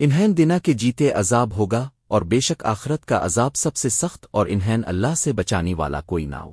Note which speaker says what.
Speaker 1: انہین دنا کے جیتے عذاب ہوگا اور بے شک آخرت کا عذاب سب سے سخت اور انہین اللہ سے بچانی والا کوئی نہ ہو۔